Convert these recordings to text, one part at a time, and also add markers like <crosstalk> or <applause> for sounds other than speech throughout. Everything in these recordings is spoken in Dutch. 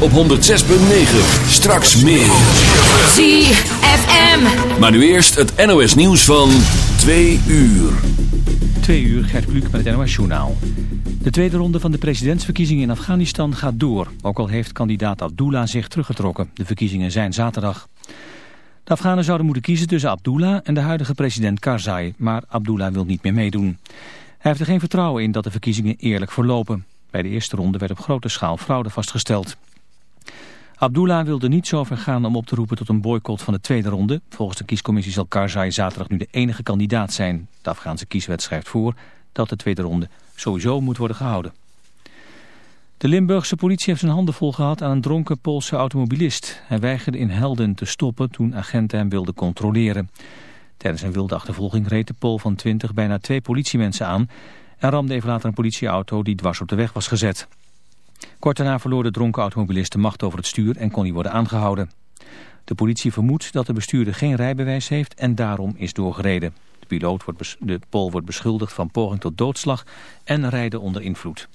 op 106.9. Straks meer. ZFM. Maar nu eerst het NOS nieuws van 2 uur. 2 uur, Gert Kluk met het NOS Journaal. De tweede ronde van de presidentsverkiezingen in Afghanistan gaat door. Ook al heeft kandidaat Abdullah zich teruggetrokken. De verkiezingen zijn zaterdag. De Afghanen zouden moeten kiezen tussen Abdullah en de huidige president Karzai. Maar Abdullah wil niet meer meedoen. Hij heeft er geen vertrouwen in dat de verkiezingen eerlijk verlopen. Bij de eerste ronde werd op grote schaal fraude vastgesteld. Abdullah wilde niet zo ver gaan om op te roepen tot een boycott van de tweede ronde. Volgens de kiescommissie zal Karzai zaterdag nu de enige kandidaat zijn. De Afghaanse kieswet schrijft voor dat de tweede ronde sowieso moet worden gehouden. De Limburgse politie heeft zijn handen vol gehad aan een dronken Poolse automobilist. Hij weigerde in Helden te stoppen toen agenten hem wilden controleren. Tijdens een wilde achtervolging reed de Pool van 20 bijna twee politiemensen aan... en ramde even later een politieauto die dwars op de weg was gezet. Kort daarna verloor de dronken automobilist de macht over het stuur en kon hij worden aangehouden. De politie vermoedt dat de bestuurder geen rijbewijs heeft en daarom is doorgereden. De, piloot wordt de Pool wordt beschuldigd van poging tot doodslag en rijden onder invloed.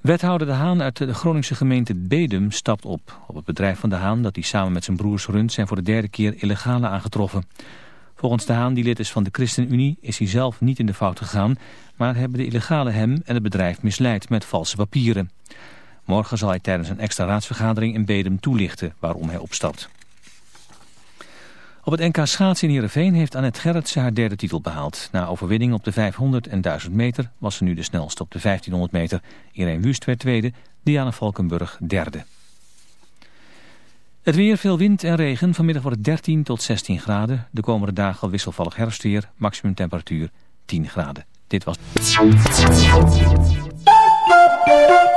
Wethouder De Haan uit de Groningse gemeente Bedum stapt op. Op het bedrijf van De Haan, dat hij samen met zijn broers runt, zijn voor de derde keer illegale aangetroffen. Volgens De Haan, die lid is van de ChristenUnie, is hij zelf niet in de fout gegaan, maar hebben de illegale hem en het bedrijf misleid met valse papieren. Morgen zal hij tijdens een extra raadsvergadering in Bedum toelichten waarom hij opstapt. Op het NK schaatsen in Heerenveen heeft Annette Gerritsen haar derde titel behaald. Na overwinning op de 500 en 1000 meter was ze nu de snelste op de 1500 meter. Irene Wust werd tweede, Diana Valkenburg derde. Het weer, veel wind en regen. Vanmiddag wordt het 13 tot 16 graden. De komende dagen al wisselvallig herfstweer. Maximum temperatuur 10 graden. Dit was...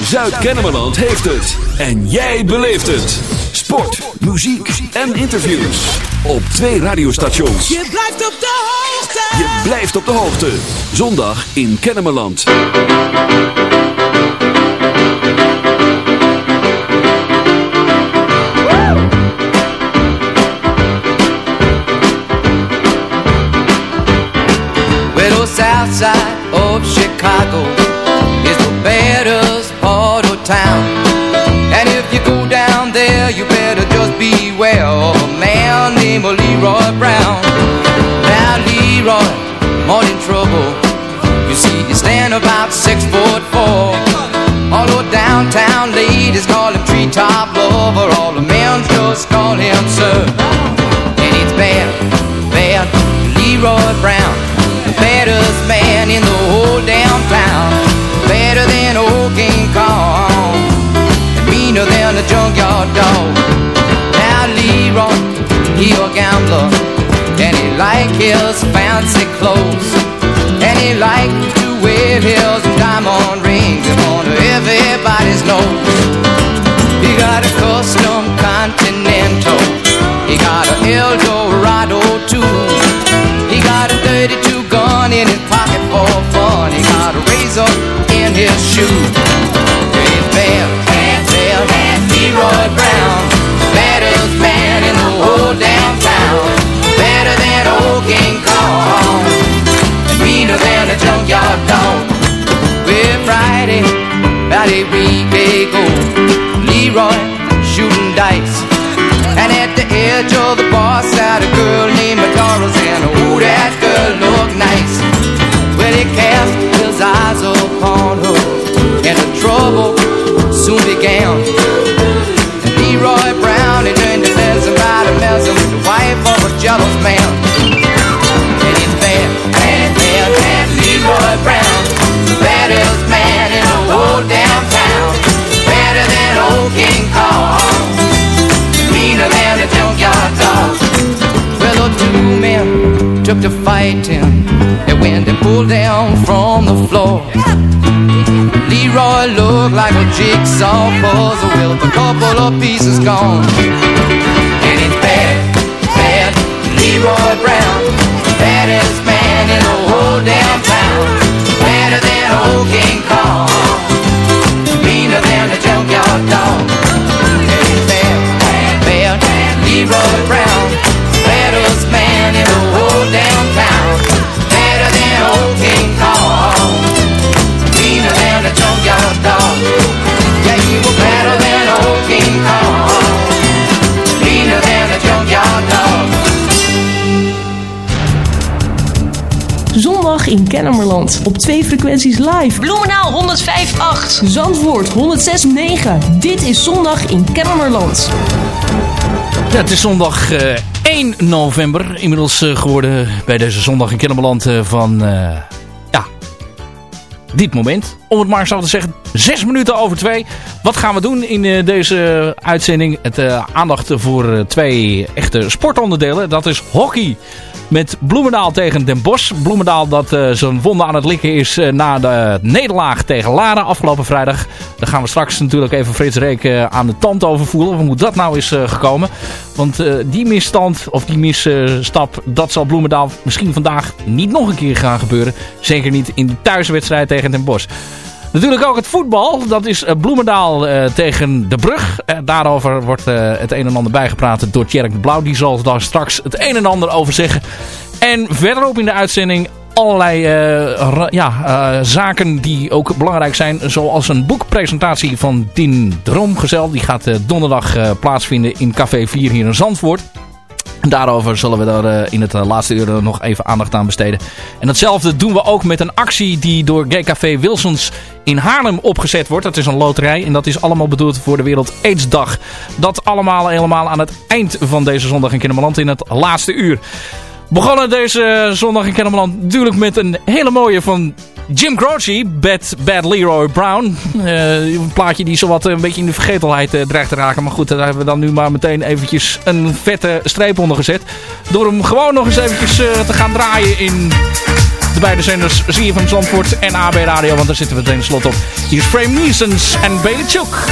Zuid-Kennemerland heeft het. En jij beleeft het. Sport, muziek en interviews. Op twee radiostations. Je blijft op de hoogte. Je blijft op de hoogte. Zondag in Kennemerland. Well, the south side of Chicago like his fancy clothes. And he like to wear his diamond rings of everybody's nose. He got a custom Continental. He got a Eldorado too. He got a 32 gun in his pocket for fun. He got a razor toss out a girl named Madara and oh, that girl looked nice. Well, he cast his eyes upon her, and the trouble soon began. And Leroy Brown, he learned to mess about a mess with the wife of a jealous man. to fighting and when they pulled down from the floor. Leroy looked like a jigsaw puzzle with a couple of pieces gone. And it's bad, bad, Leroy Brown, baddest man in the whole damn town. Better than old King Kong, meaner than a junkyard dog. And it's bad, bad, bad, Leroy Brown. In Kennemerland. Op twee frequenties live. Bloemenaal 105.8. Zandvoort 106.9. Dit is Zondag in Kennemerland. Ja, het is zondag eh, 1 november. Inmiddels eh, geworden bij deze zondag in Kennemerland eh, van... eh, ja, dit moment. Om het maar zo te zeggen. Zes minuten over twee. Wat gaan we doen in eh, deze uitzending? Het eh, aandacht voor eh, twee echte sportonderdelen. Dat is hockey. Met Bloemendaal tegen Den Bosch. Bloemendaal dat eh, zijn wonden aan het likken is eh, na de nederlaag tegen Laren afgelopen vrijdag. Daar gaan we straks natuurlijk even Frits Reek eh, aan de tand over voelen. Hoe dat nou is gekomen. Want die misstand of die misstap, dat zal Bloemendaal misschien vandaag niet nog een keer gaan gebeuren. Zeker niet in de thuiswedstrijd tegen Den Bosch. Natuurlijk ook het voetbal. Dat is eh, Bloemendaal eh, tegen De Brug. Eh, daarover wordt het een en ander bijgepraat door Tjerk de Blauw. Die zal daar straks het een en ander over zeggen. En verderop in de uitzending allerlei ja, zaken die ook belangrijk zijn. Zoals een boekpresentatie van Din Droomgezel. Die gaat donderdag plaatsvinden in Café 4 hier in Zandvoort. Daarover zullen we daar eh, in het eh, laatste uur nog even aandacht aan besteden. En datzelfde doen we ook met een actie die door Café Wilsons in Haarlem opgezet wordt. Dat is een loterij en dat is allemaal bedoeld voor de Wereld AIDS-dag. Dat allemaal helemaal aan het eind van deze zondag in Kinderland in het laatste uur. Begonnen deze zondag in Kennemerland natuurlijk met een hele mooie van Jim Croce, Bad, Bad Leroy Brown. <laughs> Eh, een plaatje die zowat een beetje in de vergetelheid eh, dreigt te raken. Maar goed, daar hebben we dan nu maar meteen eventjes een vette streep onder gezet. Door hem gewoon nog eens eventjes eh, te gaan draaien in de beide zenders van Zandvoort en AB Radio. Want daar zitten we meteen slot op. Hier is Frame Neesons en Chook.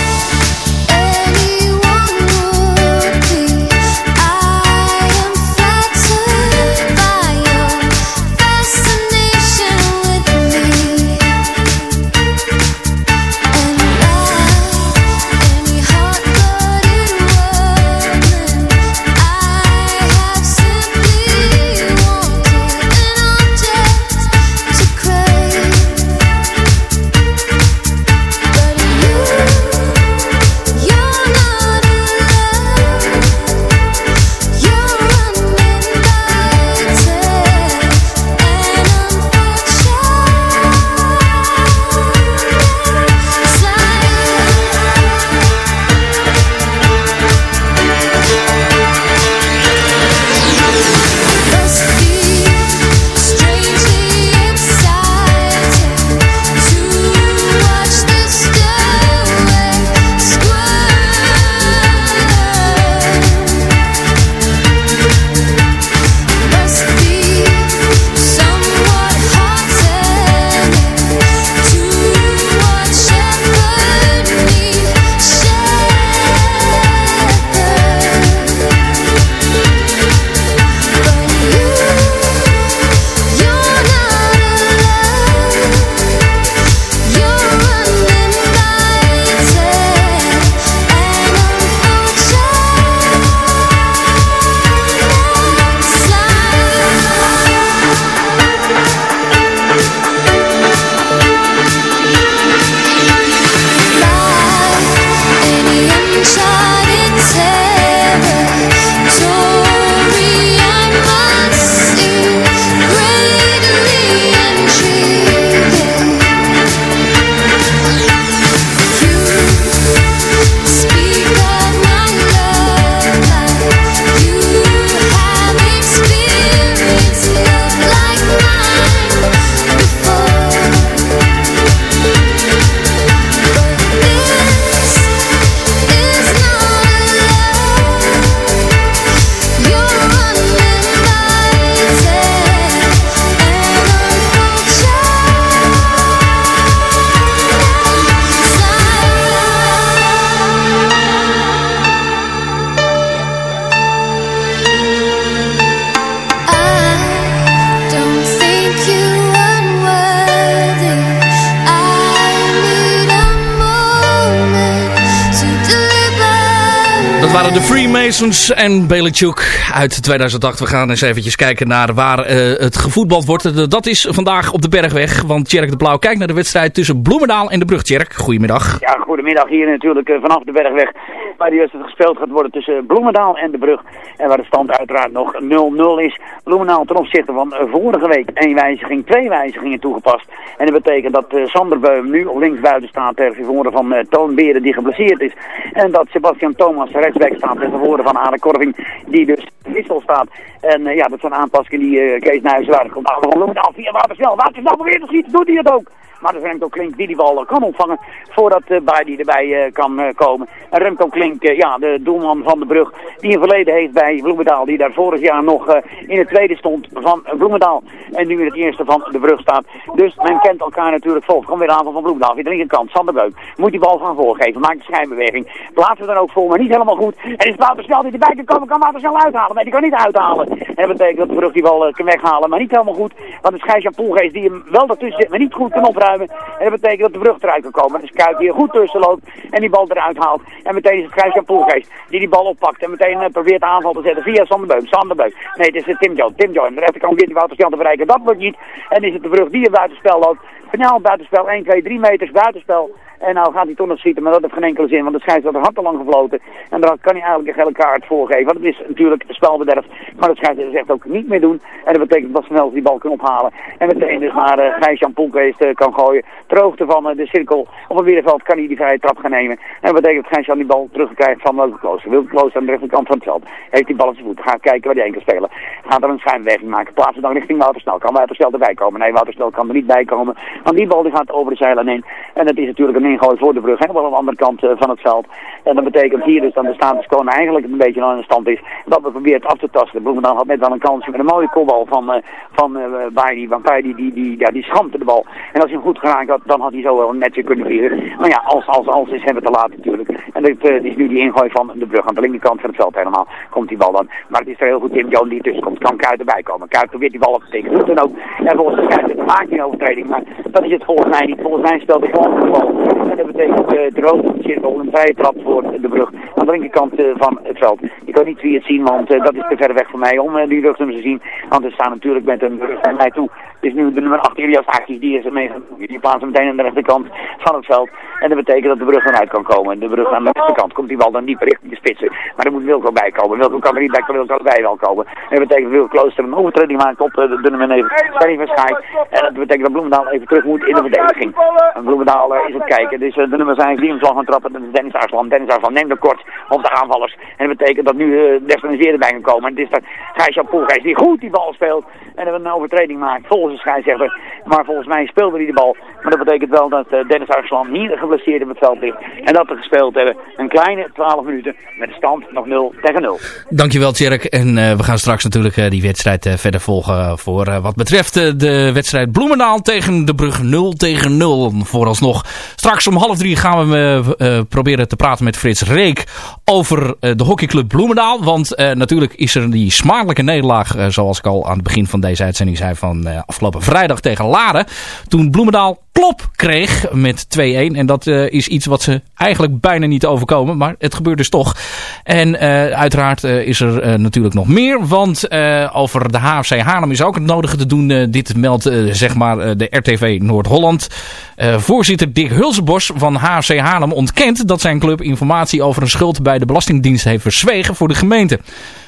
And Bailey Chuk. Uit 2008. We gaan eens eventjes kijken naar waar uh, het gevoetbald wordt. Dat is vandaag op de Bergweg. Want Tjerk de Blauw kijkt naar de wedstrijd tussen Bloemendaal en de Brug. Tjerk, goedemiddag. Ja, goedemiddag hier natuurlijk uh, vanaf de Bergweg. Waar die wedstrijd gespeeld gaat worden tussen Bloemendaal en de Brug. En waar de stand uiteraard nog 0-0 is. Bloemendaal ten opzichte van uh, vorige week één wijziging, twee wijzigingen toegepast. En dat betekent dat Sander Beum nu op linksbuiten staat ter vervoeren van Toon Beren die geblesseerd is. En dat Sebastian Thomas rechtsback staat ter vervoeren van Arne Korving die dus wissel staat. En uh, ja, dat zijn aanpassingen die uh, Kees Nijs waar komt aan. Gewoon af via Watersnel. Watersnel probeert te schieten, doet hij het ook. Maar de Remco Klink die die bal kan opvangen voordat uh, die erbij uh, kan uh, komen. En Remco Klink, ja, de doelman van de brug, die een verleden heeft bij Bloemendaal. Die daar vorig jaar nog in het tweede stond van Bloemendaal. En nu in het eerste van de brug staat. Dus men kent elkaar natuurlijk vol. Kom weer de aanval van Bloemendaal. Via de linkerkant, Sander Beuk. Moet die bal gaan voorgeven. Maakt de schijnbeweging. Plaatsen dan ook voor, maar niet helemaal goed. En is Wouter die erbij kan komen, kan Wouter uithalen. Nee, die kan niet uithalen. En dat betekent dat de brug die bal kan weghalen, maar niet helemaal goed. Want het is die hem wel daartussen zit, maar niet goed kan opruimen. En dat betekent dat de brug eruit kan komen. Dus Kuit hier goed tussen loopt en die bal eruit haalt. En meteen is het Gijs-Jan Poelgeest die die bal oppakt. En meteen uh, probeert de aanval te zetten via Sander Beum. Sander Beum. Nee, het is uh, Tim Jones. Tim Jones. De rechterkant weer die Snel te bereiken. Dat wordt niet. En is het de brug die er buitenspel loopt. Finaal buitenspel. 1, 2, 3 meters buitenspel. En nou gaat hij toch nog schieten, maar dat heeft geen enkele zin, want de scheidsrechter had te lang gefloten. En daar kan hij eigenlijk een gele kaart voor geven. Want het is natuurlijk spelbederf, maar de scheidsrechter zegt ook niet meer doen. En dat betekent dat snel die bal kan ophalen. En meteen dus naar uh, Gijs-Jan uh, kan gooien. Ter hoogte van uh, de cirkel op het middenveld kan hij die vrije trap gaan nemen. En dat betekent dat Gijs-Jan die bal terugkrijgt van Wilke Klooster. Wilke Klooster aan de rechterkant van het veld. Heeft die bal op zijn voet. Gaat kijken waar hij kan spelen. Gaat er een schijnbeweging maken. Plaatsen dan richting Woutersnel. Kan Woutersnel erbij komen? Nee, Woutersnel kan er niet bij komen. Want die bal die gaat over de zeilen heen. En dat is natuurlijk een ingooi voor de brug wel aan de andere kant uh, van het veld. En dat betekent hier dus dat de status quo eigenlijk een beetje aan de stand is. Dat we proberen af te tasten. Bloemendaal had net wel een kansje met een mooie kopbal van, uh, van uh, Baidi. Want die, die, ja, die schampte de bal. En als hij hem goed geraakt had, dan had hij zo wel een netje kunnen vieren. Maar ja, als, als, als is hebben we te laat natuurlijk. En dat uh, is nu die ingooi van de brug aan de linkerkant van het veld helemaal. Komt die bal dan. Maar het is er heel goed Tim Jones die tussen komt. Kan Kuit erbij komen. Kuit probeert die bal op te. Doet dan ook. En volgens Kuit maakt hij een overtreding. Maar dat is het volgens mij niet. Volgens mij speelt gewoon de bal. Dat betekent uh, de rood cirkel een vrije trap voor de brug. Aan de linkerkant uh, van het veld. Ik kan niet wie het zien, want uh, dat is te ver weg voor mij om die rugnummers te zien. Want we staan natuurlijk met een rug naar mij toe. Het is nu de nummer 8 Elias Akis, die is mee. Die plaatsen meteen aan de rechterkant van het veld. En dat betekent dat de brug eruit kan komen. De brug aan de rechterkant komt die bal dan niet richting de spitsen. Maar er moet Wilco bij komen. Wilco kan er niet bij komen, Wilco erbij wel komen. En dat betekent dat Wilco Klooster een overtreding maakt op de, de nummer 9. Sperry van. En dat betekent dat Bloemendaal even terug moet in de verdediging. En Bloemendaal is op kijken. Dus de nummer zijn die hem zal gaan trappen. Dat is Dennis Arslan. Dennis Arslan neemt er kort op de aanvallers. En dat betekent dat nu uh, de bij gaan komen. En het is dat Gijs-Jan Poelgeest die goed die bal speelt. En een overtreding maakt volgens de scheidsrechter. Maar volgens mij speelde hij de bal. Maar dat betekent wel dat uh, Dennis Arslan hier geblesseerd in het veld ligt. En dat we gespeeld hebben. Een kleine 12 minuten met de stand nog 0 tegen 0. Dankjewel Tjerk. En we gaan straks natuurlijk die wedstrijd verder volgen. voor wat betreft de wedstrijd Bloemendaal tegen de Brug 0 tegen 0. Vooralsnog. Straks om half drie gaan we proberen te praten met Frits Reek over de hockeyclub Bloemendaal. Want natuurlijk is er die smakelijke nederlaag, zoals ik al aan het begin van deze uitzending zei, van afgelopen vrijdag tegen Laren. Toen Bloemendaal klop kreeg met 2-1. En dat uh, is iets wat ze eigenlijk bijna niet overkomen. Maar het gebeurt dus toch. En uh, uiteraard uh, is er natuurlijk nog meer. Want over de HFC Haarlem is ook het nodige te doen. dit meldt zeg maar de RTV Noord-Holland. voorzitter Dick Hulsebos van HFC Haarlem ontkent dat zijn club informatie over een schuld bij de Belastingdienst heeft verzwegen voor de gemeente.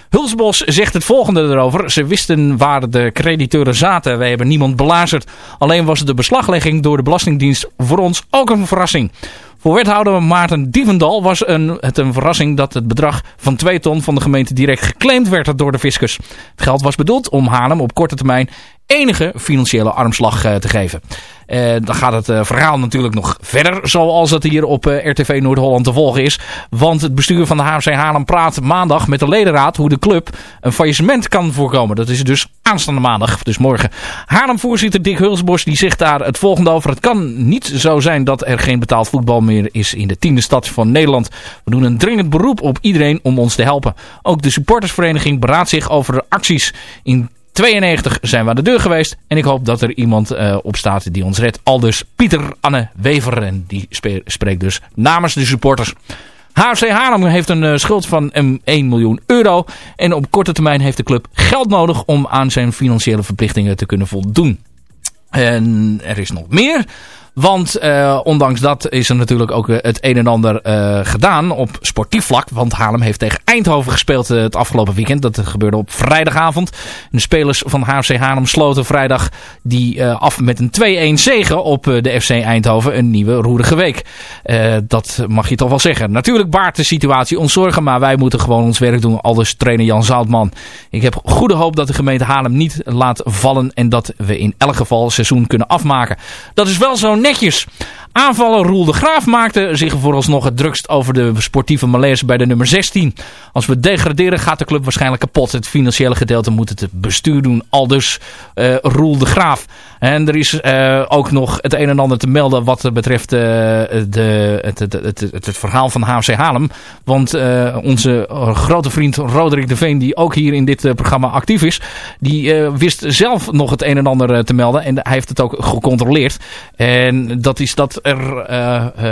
Hulsbos zegt het volgende erover. Ze wisten waar de crediteuren zaten. Wij hebben niemand belazerd. Alleen was de beslaglegging door de Belastingdienst voor ons ook een verrassing. Voor wethouder Maarten Dievendal was een, het een verrassing dat het bedrag van 2 ton van de gemeente direct geclaimd werd door de fiscus. Het geld was bedoeld om Haarlem op korte termijn enige financiële armslag uh, te geven. Uh, dan gaat het uh, verhaal natuurlijk nog verder, zoals het hier op RTV Noord-Holland te volgen is. Want het bestuur van de HFC Haarlem praat maandag met de ledenraad hoe de club een faillissement kan voorkomen. Dat is dus aanstaande maandag, dus morgen. Haarlem-voorzitter Dick Hulsbos die zegt daar het volgende over. Het kan niet zo zijn dat er geen betaald voetbal meer is in de tiende stad van Nederland. We doen een dringend beroep op iedereen om ons te helpen. Ook de supportersvereniging beraadt zich over acties in 92 zijn we aan de deur geweest. En ik hoop dat er iemand uh, op staat die ons redt. Aldus Pieter Anne Wever. En die spreekt dus namens de supporters HFC Haarlem heeft een schuld van 1 miljoen euro. En op korte termijn heeft de club geld nodig om aan zijn financiële verplichtingen te kunnen voldoen. En er is nog meer. Want uh, ondanks dat is er natuurlijk ook eh, het een en ander uh, gedaan op sportief vlak. Want Haarlem heeft tegen Eindhoven gespeeld het afgelopen weekend. Dat gebeurde op vrijdagavond. de spelers van HFC Haarlem sloten vrijdag die af met een 2-1 zegen op de FC Eindhoven. Een nieuwe roerige week. dat mag je toch wel zeggen. Natuurlijk baart de situatie ons zorgen. Maar wij moeten gewoon ons werk doen. Aldus trainer Jan Zoutman. Ik heb goede hoop dat de gemeente Haarlem niet laat vallen. En dat we in elk geval het seizoen kunnen afmaken. Dat is wel zo'n netjes. Aanvaller Roel de Graaf maakte zich vooralsnog het drukst over de sportieve malaise bij de nummer 16. Als we degraderen gaat de club waarschijnlijk kapot. Het financiële gedeelte moet het bestuur doen. Aldus uh, Roel de Graaf. En er is uh, ook nog het een en ander te melden wat betreft uh, de, het, het, het, het, verhaal van HFC Haarlem. Want onze grote vriend Roderick de Veen, die ook hier in dit programma actief is, die wist zelf nog het een en ander te melden. En hij heeft het ook gecontroleerd. En dat is dat er,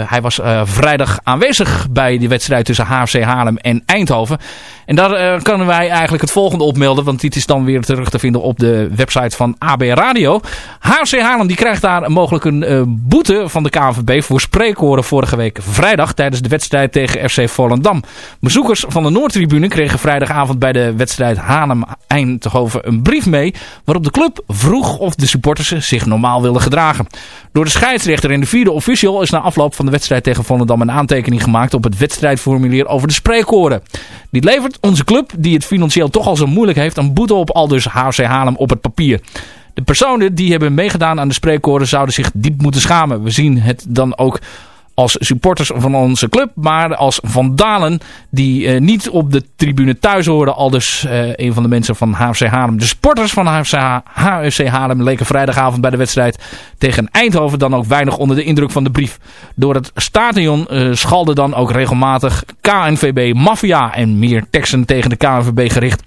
hij was vrijdag aanwezig bij die wedstrijd tussen HFC Haarlem en Eindhoven. En daar kunnen wij eigenlijk het volgende opmelden, want dit is dan weer terug te vinden op de website van AB Radio. HC Haarlem die krijgt daar mogelijk een boete van de KNVB voor spreekhoren vorige week vrijdag tijdens de wedstrijd tegen FC Volendam. Bezoekers van de Noordtribune kregen vrijdagavond bij de wedstrijd Haarlem-Eindhoven een brief mee waarop de club vroeg of de supporters zich normaal willen gedragen. Door de scheidsrechter en de vierde official is na afloop van de wedstrijd tegen Volendam een aantekening gemaakt op het wedstrijdformulier over de spreekhoren. Dit levert onze club, die het financieel toch al zo moeilijk heeft, een boete op al dus HC Haarlem op het papier. De personen die hebben meegedaan aan de spreekkoren zouden zich diep moeten schamen. We zien het dan ook als supporters van onze club, maar als vandalen die uh, niet op de tribune thuis horen. Al dus uh, een van de mensen van HFC Haarlem. De sporters van HFC, HFC Haarlem leken vrijdagavond bij de wedstrijd tegen Eindhoven dan ook weinig onder de indruk van de brief. Door het stadion uh, schalde dan ook regelmatig KNVB Mafia en meer teksten tegen de KNVB gericht.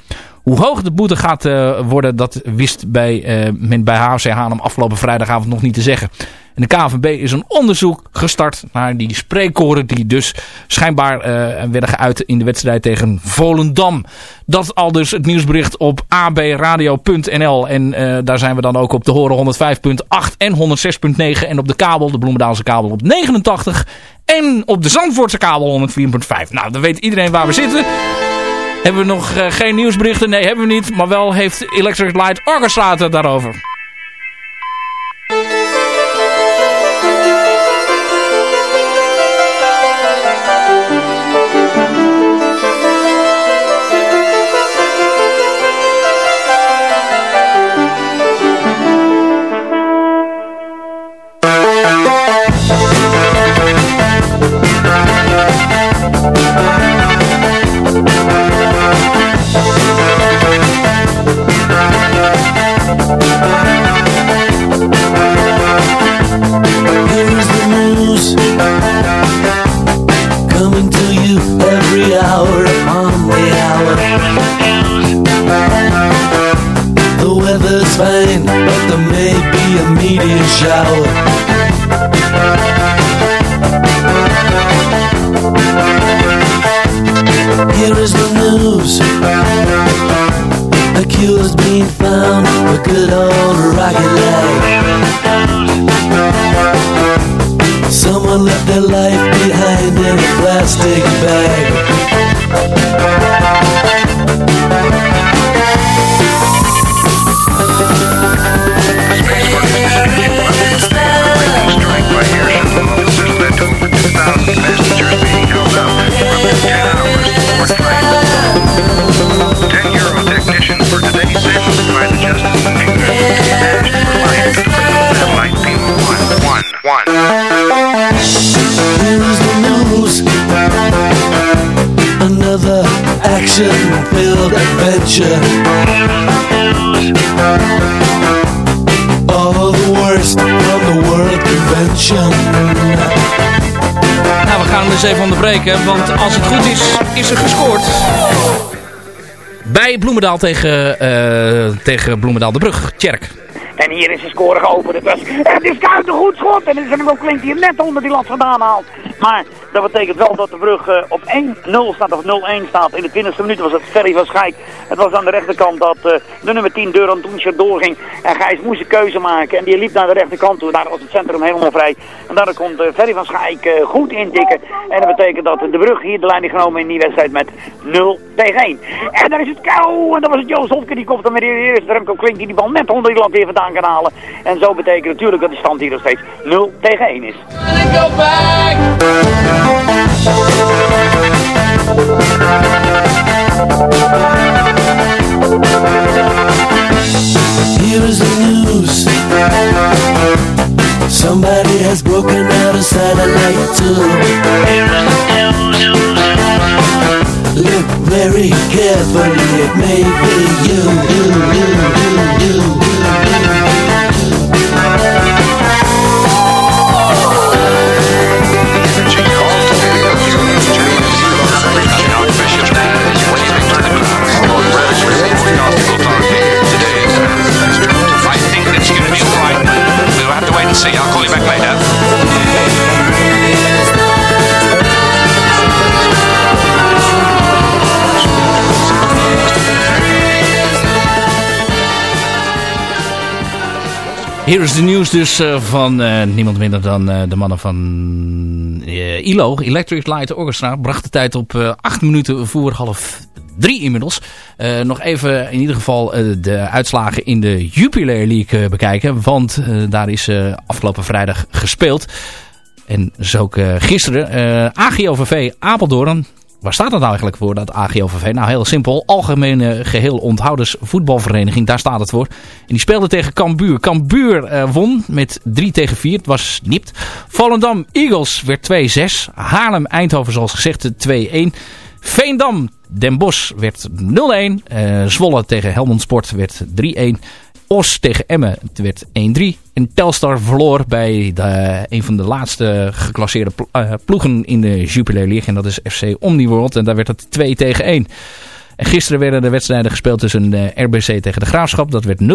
Hoe hoog de boete gaat uh, worden, dat wist bij, uh, men bij HFC Haarlem afgelopen vrijdagavond nog niet te zeggen. En de KVB is een onderzoek gestart naar die spreekkoren die dus schijnbaar uh, werden geuit in de wedstrijd tegen Volendam. Dat al dus het nieuwsbericht op abradio.nl en daar zijn we dan ook op te horen 105.8 en 106.9 en op de kabel, de Bloemendaalse kabel op 89 en op de Zandvoortse kabel 104.5. Nou, dan weet iedereen waar we zitten. Hebben we nog uh, geen nieuwsberichten? Nee, hebben we niet. Maar wel heeft Electric Light Orchestra het daarover. Action-filled adventure. All the worst the World. Nou, we gaan hem eens even onderbreken, want als het goed is, is er gescoord. Bij Bloemendaal tegen, uh, tegen Bloemendaal de Brug, Tjerk. En hier is de score geopend. Dus, het is Kuit een goed schot. En het is een klinkt hier net onder die lat vandaan haalt. Maar dat betekent wel dat de brug uh, op 1-0 staat of 0-1 staat. In de 20e minuut was het Ferry van Schijk. Het was aan de rechterkant dat uh, de nummer 10 Duran Toenscher doorging. En Gijs moest een keuze maken. En die liep naar de rechterkant toe. Daar was het centrum helemaal vrij. En daar komt uh, Ferry van Schijk goed intikken. En dat betekent dat de brug hier de leiding genomen in die wedstrijd met 0 tegen 1. En daar is het kou. En dat was het Joost Hofke. Die komt dan met de eerste Remco Klink die die bal net onder die land weer vandaan kan halen. En zo betekent natuurlijk dat de stand hier nog steeds 0 tegen 1 is. Here is the news. Somebody has broken out a satellite too. Look very carefully, it may be you, you, you, you, you. Later. Hier is de nieuws dus uh, van uh, niemand minder dan uh, de mannen van ILO, Electric Light Orchestra. Bracht de tijd op 8 minuten voor half drie inmiddels. Uh, nog even in ieder geval uh, de uitslagen in de Jupiler League uh, bekijken. Want daar is afgelopen vrijdag gespeeld. En dus ook gisteren. AGOVV Apeldoorn. Waar staat dat eigenlijk voor, dat AGOVV? Nou, heel simpel. Algemene Geheel Onthouders Voetbalvereniging. Daar staat het voor. En die speelde tegen Cambuur. Cambuur won met 3 tegen 4. Het was nipt. Volendam Eagles werd 2-6. Haarlem Eindhoven zoals gezegd 2-1. Veendam Den Bosch werd 0-1. Uh, eh, Zwolle tegen Helmond Sport werd 3-1. Os tegen Emmen werd 1-3. En Telstar verloor bij de, een van de laatste geclasseerde uh, ploegen in de Jupiler League. En dat is FC Omniworld. En daar werd het 2 tegen 1. En gisteren werden de wedstrijden gespeeld tussen eh, RBC tegen de Graafschap. Dat werd 0-1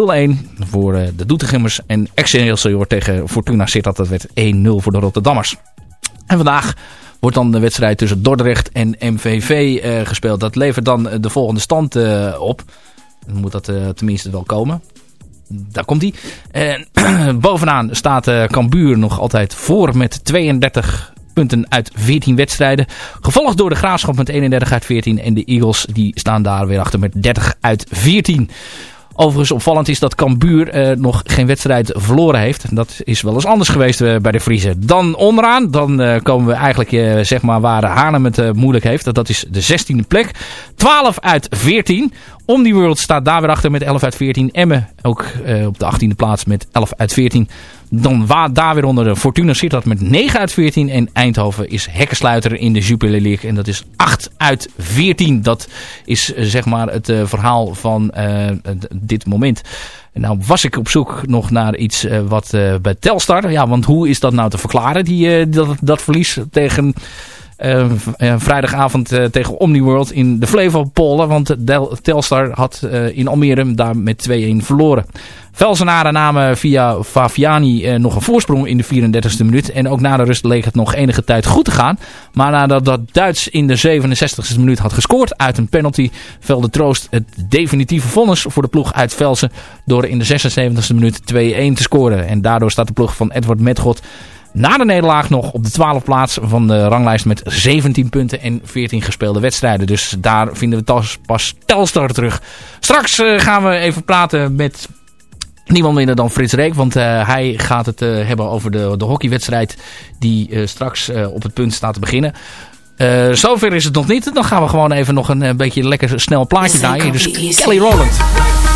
voor de Doetentimmers. En Excelsior tegen Fortuna Sittard. Dat werd 1-0 voor de Rotterdammers. En vandaag wordt dan de wedstrijd tussen Dordrecht en MVV uh, gespeeld. Dat levert dan de volgende stand uh, op. Dan moet dat uh, tenminste wel komen. Daar komt hij. <clears throat> bovenaan staat Cambuur nog altijd voor met 32 punten uit 14 wedstrijden. Gevolgd door de Graafschap met 31 uit 14. En de Eagles die staan daar weer achter met 30 uit 14. Overigens opvallend is dat Cambuur uh, nog geen wedstrijd verloren heeft. Dat is wel eens anders geweest uh, bij de Friese. Dan onderaan, dan uh, komen we eigenlijk zeg maar waar Haarlem het moeilijk heeft. Dat, dat is de 16e plek. 12 uit 14. Omniworld staat daar weer achter met 11 uit 14. Emmen ook op de 18e plaats met 11 uit 14. Dan daar weer onder de Fortuna zit dat met 9 uit 14. En Eindhoven is hekkensluiter in de Jupiler League. En dat is 8 uit 14. Dat is uh, zeg maar het uh, verhaal van uh, dit moment. En nou was ik op zoek nog naar iets wat bij Telstar. Ja, want hoe is dat nou te verklaren? Die, dat, dat verlies tegen... Uh, vrijdagavond uh, tegen Omniworld in de Flevopolder. Want Telstar had uh, in Almere daar met 2-1 verloren. Velsenaren namen via Faviani eh, nog een voorsprong in de 34e minuut. En ook na de rust leek het nog enige tijd goed te gaan. Maar nadat dat Duits in de 67e minuut had gescoord uit een penalty... velde Troost het definitieve vonnis voor de ploeg uit Velsen... door in de 76e minuut 2-1 te scoren. En daardoor staat de ploeg van Edward Metgod na de nederlaag nog op de 12e plaats van de ranglijst met 17 punten en 14 gespeelde wedstrijden. Dus daar vinden we pas, pas Telstar terug. Straks uh, gaan we even praten met Niemand minder dan Frits Reek, want uh, hij gaat het uh, hebben over de, de hockeywedstrijd die uh, straks op het punt staat te beginnen. zover is het nog niet. Dan gaan we gewoon even nog een, beetje lekker snel plaatje draaien. Dus Kelly Rowland.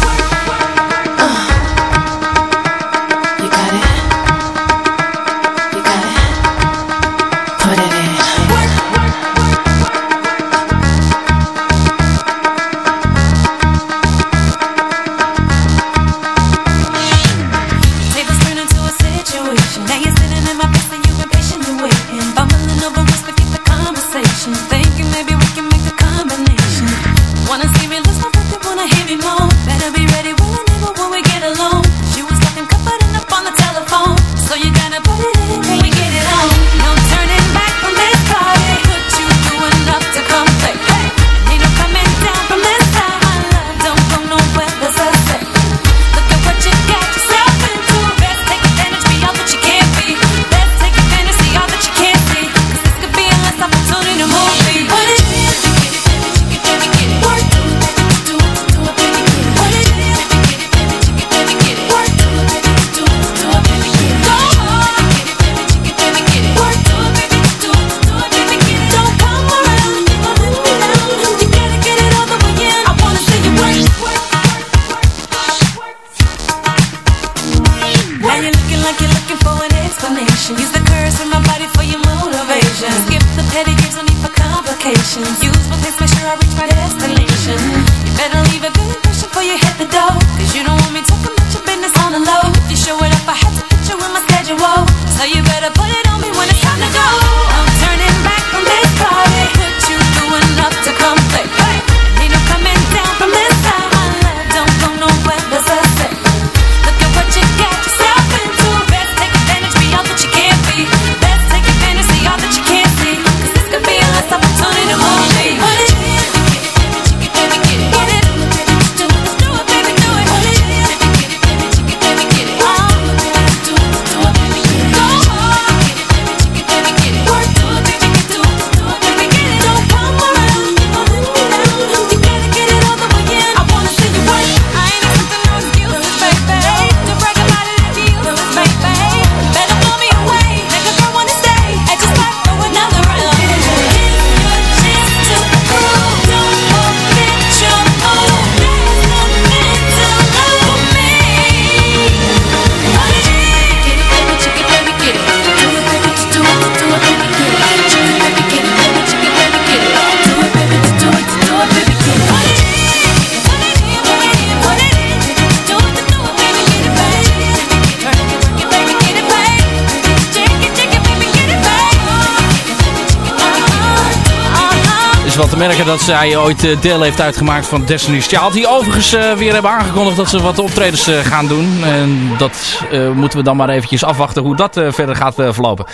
Is wel te merken dat zij ooit eh, deel heeft uitgemaakt van Destiny's Child. Die overigens eh, weer hebben aangekondigd dat ze wat optredens eh, gaan doen. En dat moeten we dan maar eventjes afwachten hoe dat verder gaat verlopen.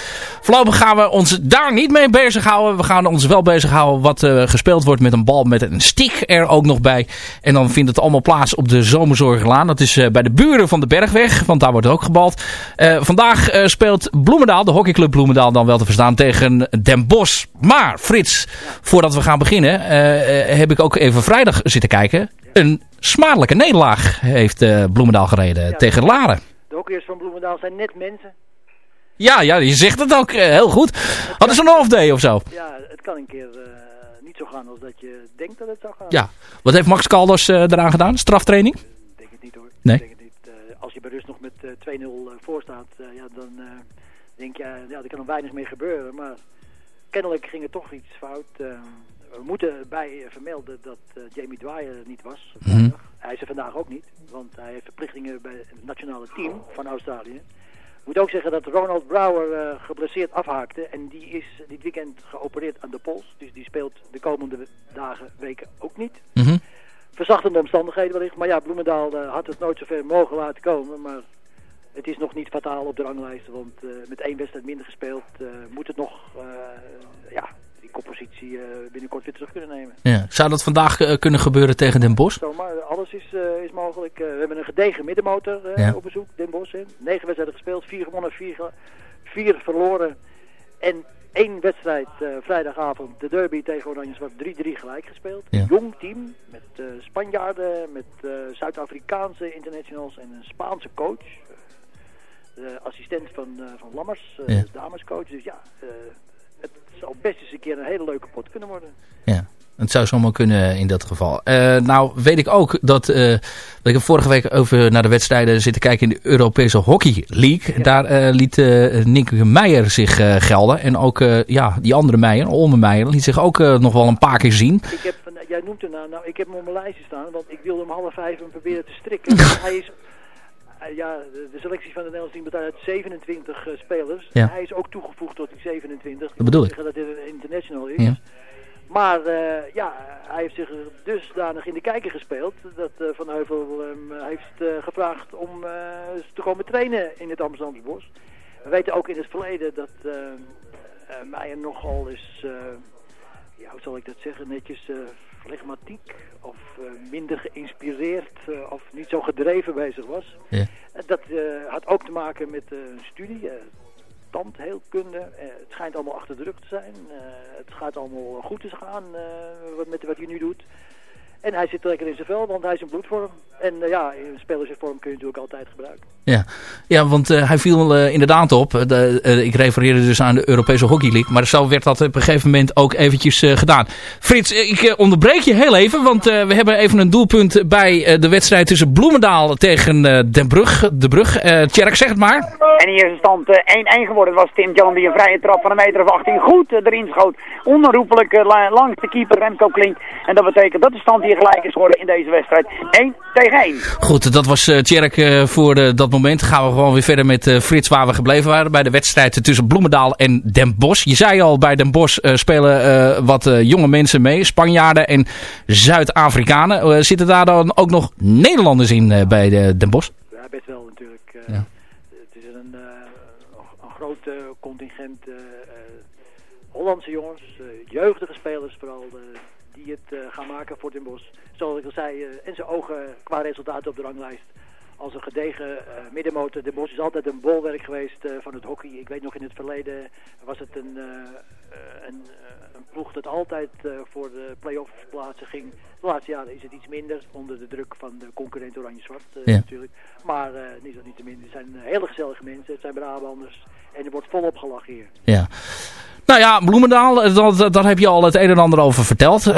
Voorlopig gaan we ons daar niet mee bezighouden. We gaan ons wel bezighouden wat eh, gespeeld wordt met een bal met een stick er ook nog bij. En dan vindt het allemaal plaats op de Zomerzorglaan. Dat is eh, bij de buren van de Bergweg, want daar wordt ook gebald. Eh, vandaag speelt Bloemendaal, de hockeyclub Bloemendaal dan wel te verstaan, tegen Den Bosch. Maar Frits, voordat we gaan beginnen, heb ik ook even vrijdag zitten kijken. Een smadelijke nederlaag heeft Bloemendaal gereden tegen Laren. De hockeyers van Bloemendaal zijn net mensen. Ja, ja, je zegt het ook eh, heel goed. Hadden ze een off-day of zo? Ja, het kan een keer eh, niet zo gaan als dat je denkt dat het zou gaan. Ja. Wat heeft Max Caldas eh, eraan gedaan? Straftraining? Denk het niet hoor. Nee. Denk het niet. Als je bij rust nog met eh, 2-0 eh, voor staat, ja, dan denk je, ja, er kan er weinig meer gebeuren. Maar kennelijk ging er toch iets fout. We moeten bij vermelden dat Jamie Dwyer er niet was. Mhm. Hij is er vandaag ook niet, want hij heeft verplichtingen bij het nationale team van Australië. Ik moet ook zeggen dat Ronald Brouwer eh, geblesseerd afhaakte en die is dit weekend geopereerd aan de pols. Dus die speelt de komende dagen, weken ook niet. Mhm. Verzachtende omstandigheden wellicht, maar ja, Bloemendaal eh, had het nooit zover mogen laten komen. Maar het is nog niet fataal op de ranglijst, want eh, met één wedstrijd minder gespeeld moet het nog ja, koppositie eh, binnenkort weer terug kunnen nemen. Ja. Zou dat vandaag eh, kunnen gebeuren tegen Den Bosch? Zomaar, alles is, eh, is mogelijk. We hebben een gedegen middenmotor Ja. op bezoek, Den Bosch. hè. Negen wedstrijden gespeeld, vier gewonnen, vier, vier verloren. En één wedstrijd vrijdagavond, de derby tegen Oranje Zwart, 3-3 gelijk gespeeld. Ja. Een jong team met eh, Spanjaarden, met Zuid-Afrikaanse internationals en een Spaanse coach. De assistent van, van Lammers, Ja. damescoach. Dus ja, het zal best eens een keer een hele leuke pot kunnen worden. Ja. Het zou zomaar kunnen in dat geval. Eh, nou weet ik ook dat... eh, ik heb vorige week over naar de wedstrijden zitten kijken in de Europese Hockey League. Daar eh, liet Nick Meijer zich gelden. En ook ja, die andere Meijer, Olme Meijer, liet zich ook nog wel een paar keer zien. Ik heb, jij noemt hem nou, nou, ik heb hem op mijn lijstje staan, want ik wilde hem half vijf hem proberen te strikken. <laughs> hij is, ja, de, de selectie van het Nederlands team bestaat uit 27 eh, spelers. Ja. Hij is ook toegevoegd tot die 27. Dat bedoel ik. zeggen dat dit een international is. Ja. Maar eh, ja, hij heeft zich dusdanig in de kijker gespeeld dat eh, Van Heuvel hem heeft eh, gevraagd om eh, te komen trainen in het Amsterdamse bos. We weten ook in het verleden dat eh eh, Meijer nogal eh, ja, hoe zal ik dat zeggen, netjes eh, flegmatiek of eh, minder geïnspireerd eh, of niet zo gedreven bezig was. Ja. Dat eh, had ook te maken met een studie, tandheelkunde. Het schijnt allemaal achter de rug te zijn. Het gaat allemaal goed te gaan wat, met wat hij nu doet. En hij zit lekker in zijn vel, want hij is in bloedvorm. En uh, ja, in spelersvorm kun je natuurlijk altijd gebruiken. Ja, ja want uh, hij viel uh, inderdaad op. De, ik refereerde dus aan de Europese Hockey League. Maar zo werd dat op een gegeven moment ook eventjes gedaan. Frits, ik onderbreek je heel even. Want we hebben even een doelpunt bij de wedstrijd tussen Bloemendaal tegen Den Brug. De Brug. Tjerk, zeg het maar. En hier is de stand 1-1 geworden. Het was Tim Jan die een vrije trap van een meter of 18 goed erin schoot. Onherroepelijk langs de keeper Remco Klink. En dat betekent dat de stand hier gelijk is geworden in deze wedstrijd. 1 tegen 1. Goed, dat was uh, Tjerk uh, voor uh, dat moment. Gaan we gewoon weer verder met Frits waar we gebleven waren. Bij de wedstrijd tussen Bloemendaal en Den Bosch. Je zei al, bij Den Bosch spelen wat jonge mensen mee. Spanjaarden en Zuid-Afrikanen. zitten daar dan ook nog Nederlanders in bij de Den Bosch? Ja, best wel natuurlijk. Ja. Het is een, een groot contingent Hollandse jongens. jeugdige spelers vooral die het gaan maken voor Den Bosch zoals ik al zei, uh, en zijn ogen qua resultaten op de ranglijst. Als een gedegen uh, middenmotor. De Bos is altijd een bolwerk geweest uh, van het hockey. Ik weet nog in het verleden was het een, een, een, ploeg dat altijd voor de play-off plaatsen ging. De laatste jaren is het iets minder onder de druk van de concurrent Oranje-Zwart ja. natuurlijk. Maar niet dat niet te minder. Het zijn hele gezellige mensen. Het zijn Brabanders. En er wordt volop gelachen hier. Ja. Nou ja, Bloemendaal, eh, dat, daar heb je al het een en ander over verteld. Uh,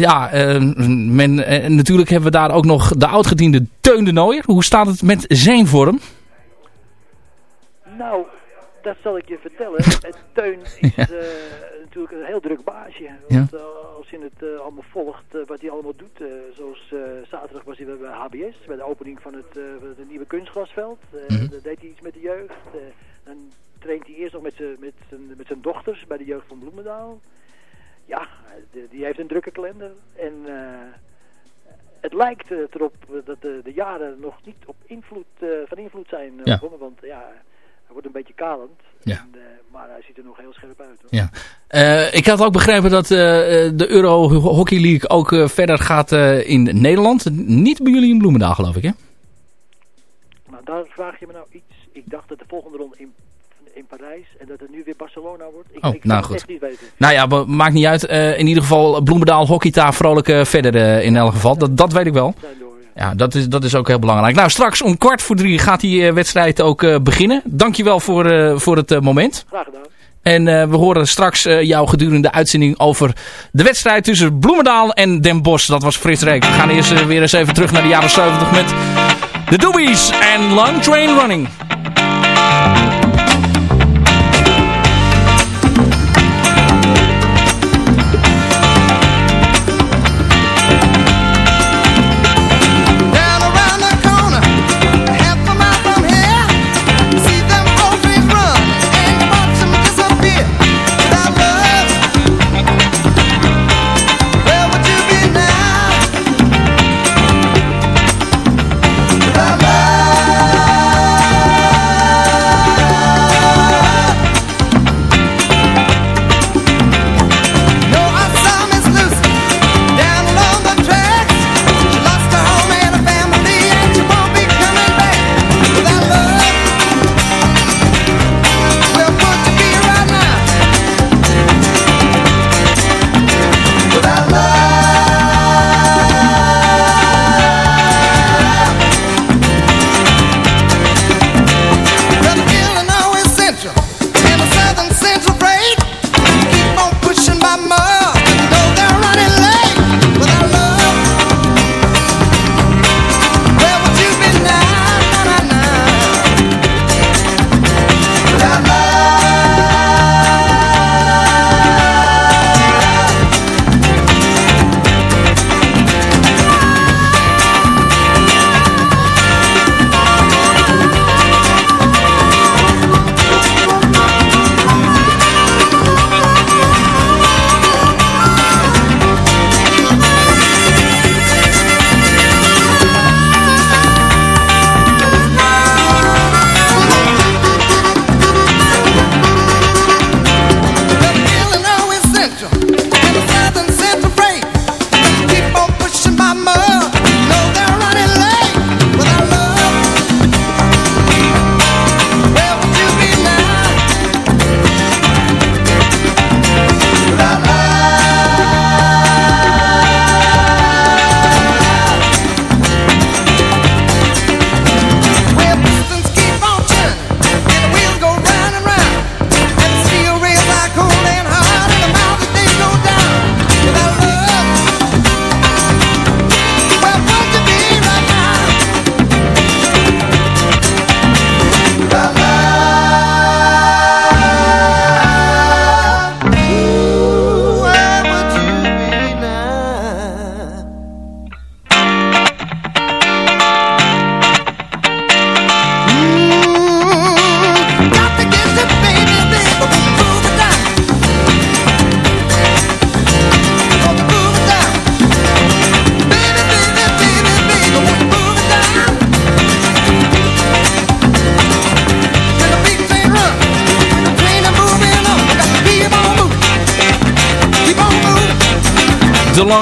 ja, uh, men, natuurlijk hebben we daar ook nog de oudgediende Teun de Nooier. Hoe staat het met zijn vorm? Nou, dat zal ik je vertellen. <laughs> Teun is ja. natuurlijk een heel druk baasje. Want ja. als je het allemaal volgt, wat hij allemaal doet. zoals zaterdag was hij bij HBS, bij de opening van het, het nieuwe kunstgrasveld. Mm -hmm. Daar deed hij iets met de jeugd. en traint hij eerst nog met zijn met met zijn dochters bij de jeugd van Bloemendaal. Ja, de, die heeft een drukke kalender. En uh, het lijkt erop dat de, de, jaren nog niet op invloed, uh, van invloed zijn ja. Want ja, hij wordt een beetje kalend. Ja. En, maar hij ziet er nog heel scherp uit. Hoor. Ja. ik had ook begrepen dat de Euro Hockey League ook verder gaat in Nederland. Niet bij jullie in Bloemendaal geloof ik hè? Nou, daar vraag je me nou iets. Ik dacht dat de volgende ronde in in Parijs en dat het nu weer Barcelona wordt. Ik, oh, ik nou goed. echt niet weten. Nou ja, maakt niet uit. Uh, in ieder geval Bloemendaal hockeyta vrolijk uh, verder uh, in elk geval. Dat, dat weet ik wel. Ja, dat is, dat is ook heel belangrijk. Nou, straks om kwart voor drie gaat die wedstrijd ook beginnen. Dankjewel voor, voor het moment. Graag gedaan. En we horen straks jou gedurende de uitzending over de wedstrijd tussen Bloemendaal en Den Bosch. Dat was Frits Reek. We gaan eerst weer eens even terug naar de jaren 70 met de Doobies en Long Train Running.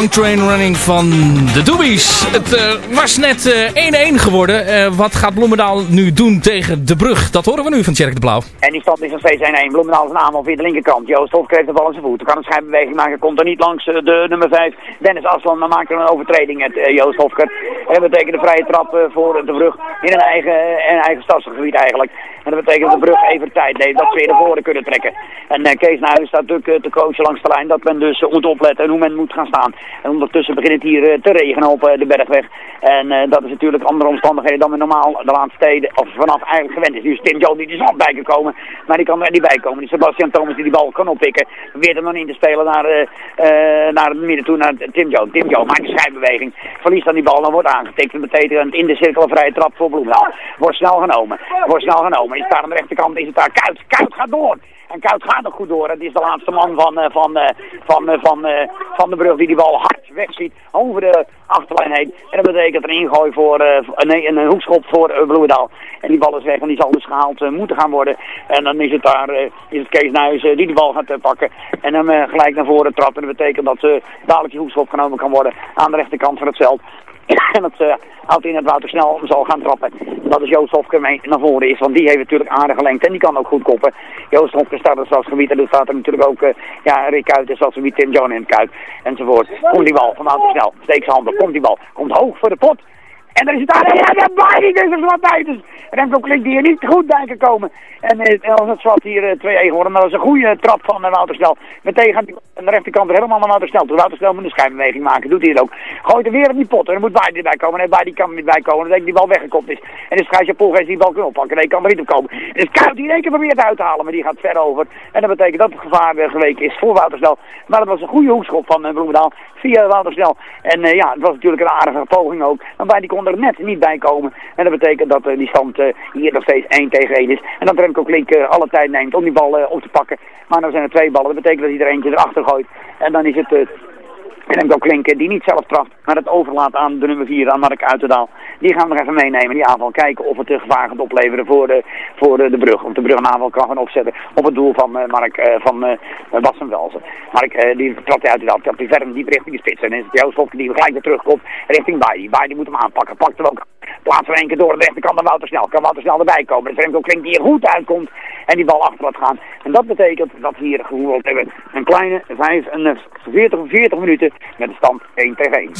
Long Train Running van de Doobies. Het uh, was net 1-1 uh, geworden. Uh, wat gaat Bloemendaal nu doen tegen de brug? Dat horen we nu van Tjerk de Blauw. En die stand is nog steeds 1-1. Bloemendaal van aanval via de linkerkant. Joost Hof kreeg de bal in zijn voet. Kan een schijnbeweging maken. Komt er niet langs de nummer 5. Dennis Aslan. Maar maakt er een overtreding. Het Joost Hofker. En dat betekent een vrije trap voor de brug. In een eigen, een eigen stadsgebied eigenlijk. En dat betekent dat de brug even tijd neemt. Dat ze weer naar voren kunnen trekken. En Kees Nijhuis staat natuurlijk te coachen langs de lijn. Dat men dus moet opletten en hoe men moet gaan staan. En ondertussen begint het hier eh, te regenen op eh, de bergweg. En eh, dat is natuurlijk andere omstandigheden dan we normaal de laatste steden, of vanaf eigenlijk gewend is. Nu is Tim Jones die er zal bij maar die kan er niet bij komen. Die Sebastian Thomas die die bal kan oppikken, hem dan in te spelen naar, naar het midden toe, naar Tim Jones. Tim Jones maakt een schijnbeweging, verliest dan die bal, dan wordt aangetikt. Dat betekent in de cirkel een vrije trap voor Bloemendaal. Wordt snel genomen, wordt snel genomen. Die staat aan de rechterkant, is het daar. Kuit, Kuit gaat door. En Koud gaat nog goed door. Het is de laatste man van, uh, van, uh, van, uh, van, van de brug die die bal hard wegziet over de achterlijn heen. En dat betekent een ingooi voor, nee, een hoekschop voor Bloemendaal. En die bal is weg en die zal dus gehaald moeten gaan worden. En dan is het daar, is het Kees die die bal gaat pakken. En hem gelijk naar voren trappen. En dat betekent dat dadelijk die hoekschop genomen kan worden aan de rechterkant van het veld. En dat uh, houdt in het Wouter snel zal gaan trappen. Dat is Joost Hofke mee naar voren is, want die heeft natuurlijk aardige lengte en die kan ook goed koppen. Joost Hofke staat er zoals gebied en er staat er natuurlijk ook uh, ja, Rick Kuit en zoals gebied Tim John in het Kuit enzovoort. Komt die bal van Wouter snel, steekt zijn handen, komt die bal, komt hoog voor de pot. En er is daar, ja, ja, Barney, dus er wat bij. Dus Remco Klink die er niet goed bij kan komen. En uh, als het zwart hier uh, 2-1 geworden, maar dat is een goede trap van uh, Wouter Snel. Meteen gaat hij aan de rechterkant helemaal naar Wouter Snel. Dus Wouter Snel moet een schijnbeweging maken, doet hij het ook. Gooit er weer op die pot en er moet Barney erbij komen. En Barney kan er niet bij komen, dan denk ik die bal weggekopt is. En dus gaat Paul die bal kunnen oppakken. Nee, kan er niet op komen. En dus Kuit die in één keer probeert uit te halen, maar die gaat ver over. En dat betekent dat het gevaar geweken is voor Wouter Snel. Maar dat was een goede hoekschop van Bloemendaal via Wouter Snel. En ja, het was natuurlijk een aardige poging ook. Maar Barney kon er net niet bij komen. En dat betekent dat uh, die stand uh, hier nog steeds 1 tegen 1 is. En dat Remco Klink uh, alle tijd neemt om die bal op te pakken. Maar dan zijn er twee ballen. Dat betekent dat hij er eentje erachter gooit. En dan is het Remco Klinken die niet zelf trapt, maar het overlaat aan de nummer 4, aan Mark Uiterdaal. Die gaan we nog even meenemen, die aanval. Kijken of het gevaar gaat opleveren voor de, voor de, brug. Of de brug een aanval kan gaan opzetten op het doel van uh, Mark uh, van uh, Bas van Velzen. Mark uh, die trapt hij Uiterdaal, trapt hij verder diep richting de spits. En dan is het Joost die gelijk weer terugkomt richting Baai. Baai die moet hem aanpakken, pakt hem ook. Plaatsen we één keer door de rechterkant naar Wouter Snel. Kan Wouter Snel erbij komen. Dus Remco Klink die er goed uitkomt en die bal achter laat gaan. En dat betekent dat we hier gevoeld hebben een kleine 5, een 40, 40 minuten met de stand 1 tegen 1.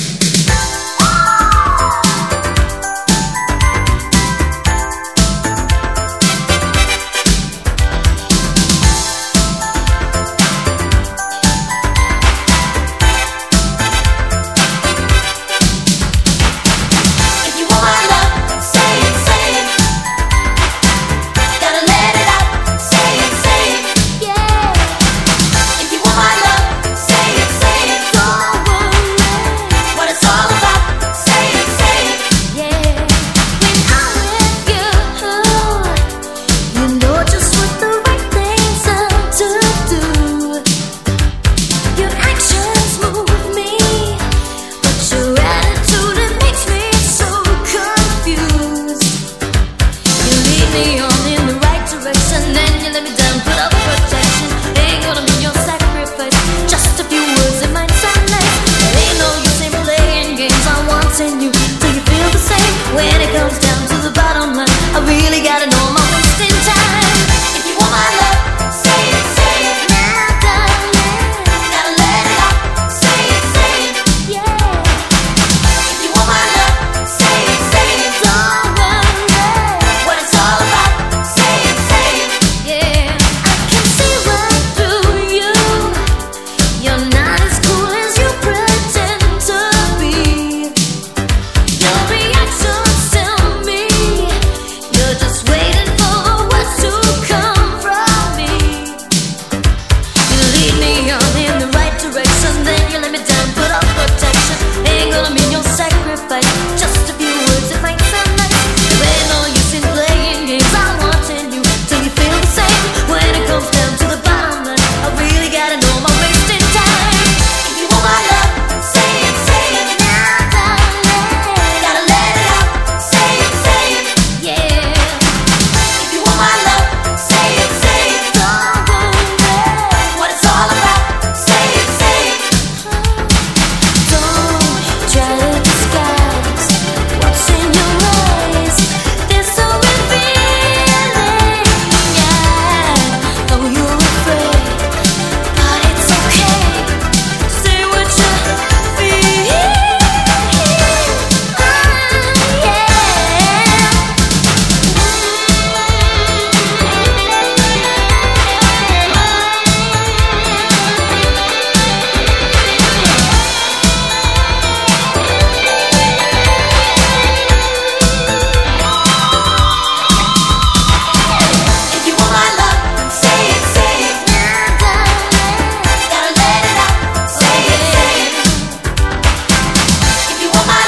my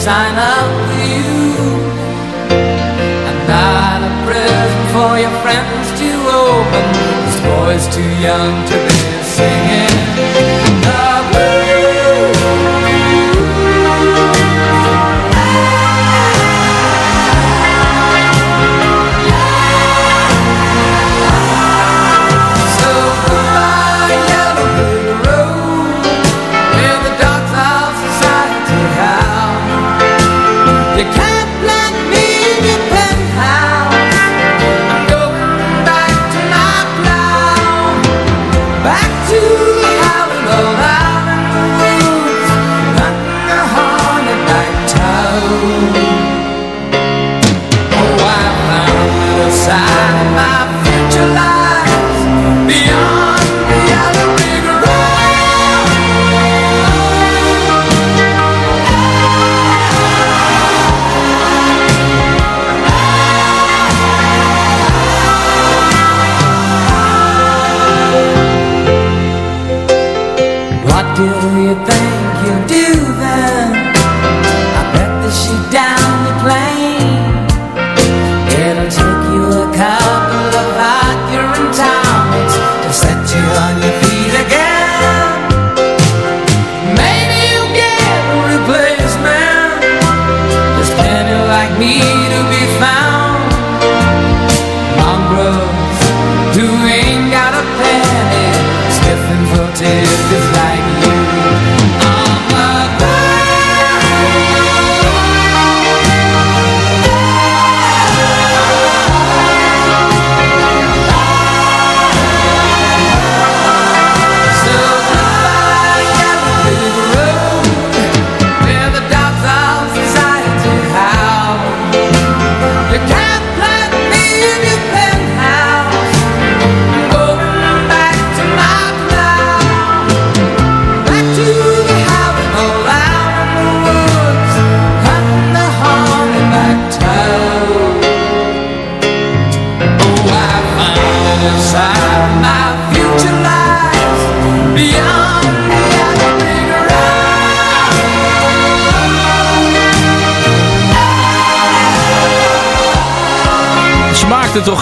sign up for you. I'm not a present for your friends to open. This boy's too young to be singing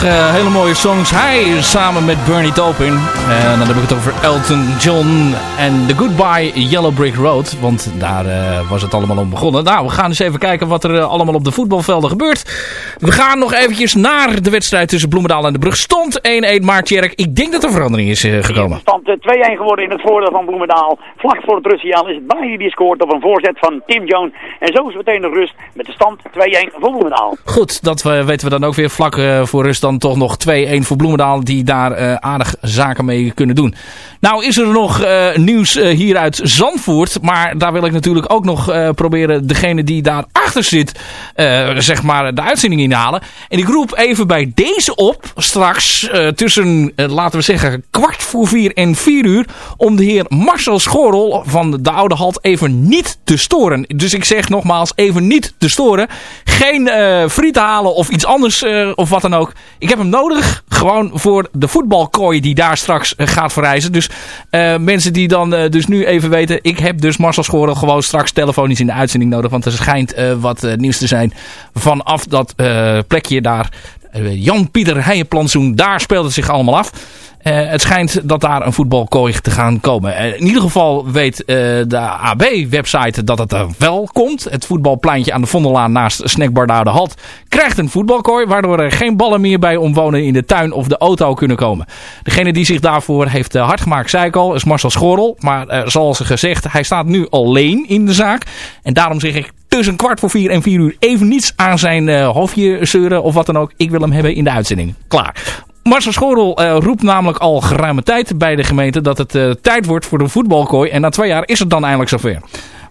eh, hele mooie songs. Hij samen met Bernie Taupin. En dan heb ik het over Elton John en The Goodbye Yellow Brick Road. Want daar eh, was het allemaal om begonnen. Nou, we gaan eens even kijken wat er eh, allemaal op de voetbalvelden gebeurt. We gaan nog eventjes naar de wedstrijd tussen Bloemendaal en de Brug. Stond 1-1, maar Tjerk, ik denk dat er verandering is eh, gekomen. Stand eh, 2-1 geworden in het voordeel van Bloemendaal. Vlak voor het rustsignaal is het Bailly die scoort op een voorzet van Tim Jones. En zo is meteen de rust met de stand 2-1 voor Bloemendaal. Goed, dat eh, weten we dan ook weer vlak eh, voor rust dan toch nog 2-1 voor Bloemendaal. Die daar eh, aardig zaken mee kunnen doen. Nou is er nog eh, nieuws eh, hier uit Zandvoort. Maar daar wil ik natuurlijk ook nog eh, proberen degene die daarachter zit, eh, zeg maar, de uitzending En ik roep even bij deze op, straks eh, tussen, eh, laten we zeggen, kwart voor vier en vier uur. Om de heer Marcel Schorel van de Oude Halt even niet te storen. Dus ik zeg nogmaals, even niet te storen. Geen eh friet halen of iets anders of wat dan ook. Ik heb hem nodig, gewoon voor de voetbalkooi die daar straks gaat verrijzen. Dus mensen die dan dus nu even weten, ik heb dus Marcel Schorel gewoon straks telefonisch in de uitzending nodig. Want er schijnt wat nieuws te zijn vanaf dat plekje daar. Eh, Jan-Pieter Heijenplantsoen, daar speelt het zich allemaal af. Eh, het schijnt dat daar een voetbalkooi te gaan komen. Eh, in ieder geval weet eh, de AB-website dat het er wel komt. Het voetbalpleintje aan de Vondellaan naast Snackbar daar de Halt krijgt een voetbalkooi. Waardoor er geen ballen meer bij omwonen in de tuin of de auto kunnen komen. Degene die zich daarvoor heeft hard gemaakt, zei ik al, is Marcel Schorrel. Maar zoals gezegd, hij staat nu alleen in de zaak. En daarom zeg ik tussen kwart voor vier en vier uur even niets aan zijn uh, hoofdje zeuren of wat dan ook. Ik wil hem hebben in de uitzending. Klaar. Marcel Schorrel uh, roept namelijk al geruime tijd bij de gemeente dat het uh, tijd wordt voor de voetbalkooi. En na twee jaar is het dan eindelijk zover.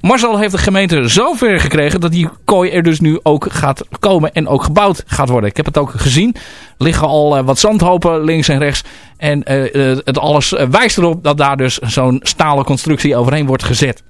Marcel heeft de gemeente zover gekregen dat die kooi er dus nu ook gaat komen en ook gebouwd gaat worden. Ik heb het ook gezien. Liggen al wat zandhopen links en rechts. En het alles wijst erop dat daar dus zo'n stalen constructie overheen wordt gezet.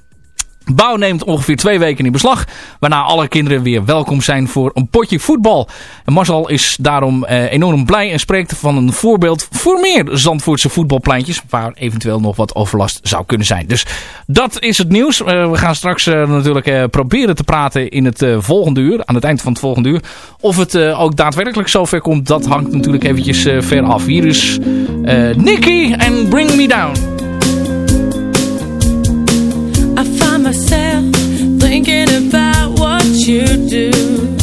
Bouw neemt ongeveer twee weken in beslag, waarna alle kinderen weer welkom zijn voor een potje voetbal. En Marcel is daarom eh, enorm blij en spreekt van een voorbeeld voor meer Zandvoortse voetbalpleintjes, waar eventueel nog wat overlast zou kunnen zijn. Dus dat is het nieuws. Eh, we gaan straks uh, natuurlijk proberen te praten in het volgende uur, aan het eind van het volgende uur. Of het ook daadwerkelijk zover komt, dat hangt natuurlijk eventjes ver af. Hier is Nicky en Bring Me Down. Myself thinking about what you do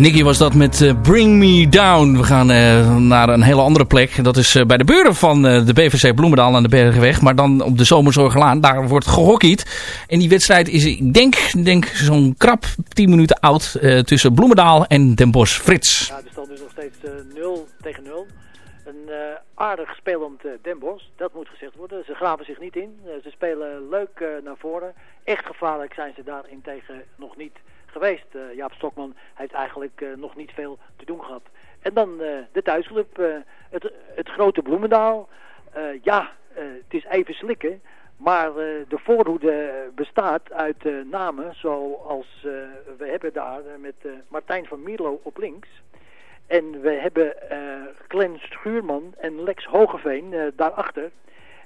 Nicky was dat met uh, Bring Me Down. We gaan uh, naar een hele andere plek. Dat is uh, bij de buren van de BVC Bloemendaal aan de Bergenweg. Maar dan op de Zomerzorgelaan. Daar wordt gehockeyd. En die wedstrijd is, ik denk, denk zo'n krap 10 minuten oud. tussen Bloemendaal en Den Bosch Frits. Ja, de stand is nog steeds 0 tegen 0. Een aardig spelend Den Bosch. Dat moet gezegd worden. Ze graven zich niet in. ze spelen leuk naar voren. Echt gevaarlijk zijn ze daarin tegen nog niet geweest. Uh, Jaap Stokman heeft eigenlijk uh, nog niet veel te doen gehad. En dan uh, de thuisclub, het, het grote Bloemendaal. ja, het is even slikken. Maar de voorhoede bestaat uit namen zoals we hebben daar met Martijn van Mierlo op links. En we hebben Glenn Schuurman en Lex Hogeveen daarachter.